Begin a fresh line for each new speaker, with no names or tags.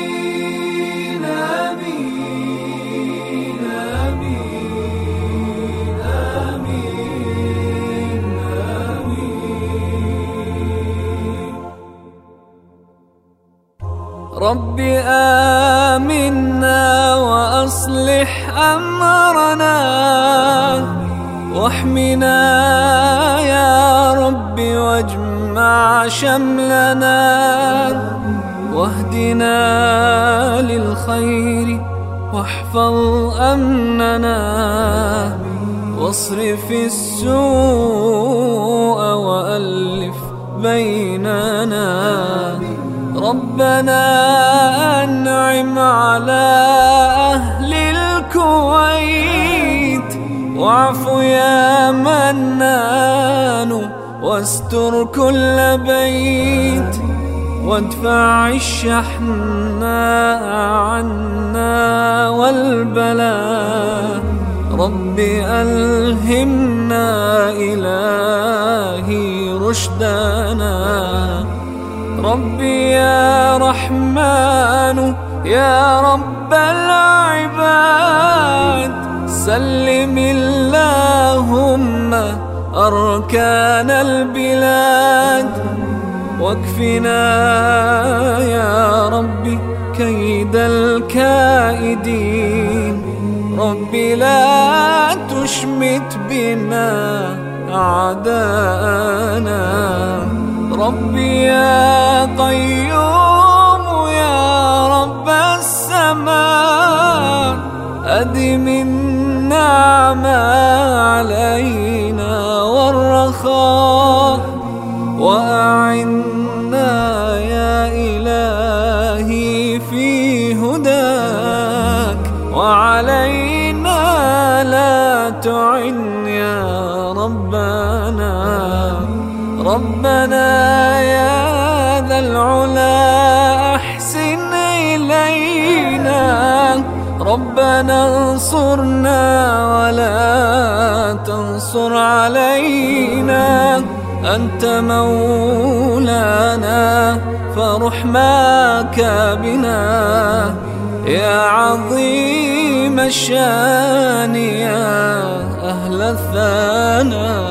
آمين آمين آمين آمين آمين رب آمنا وأصلح أمرنا واحمنا يا رب واجمع شملنا واهدنا للخير واحفظ أمننا واصرف السوء وألف بيننا ربنا أنعم على أهل الكويت واعف يا منان واستر كل بيت وادفع الشحن عنا والبلاء. رب ألهمنا إلهي رشدنا ربي يا رحمن، يا رب العباد، سلم اللهم أركان البلاد. واكفنا يا ربي كيد الكائدين. ربي لا تشمت بنا أعداءنا. ربي يا قيوم يا رب السماء، أدم النعمة علينا والرخاء وأعنا وعلينا لا تعن يا ربنا. ربنا يا ذا العلا أحسن إلينا. ربنا انصرنا ولا تنصر علينا. أنت مولانا فرحماك بنا. يا عظيم الشان يا أهل الثناء.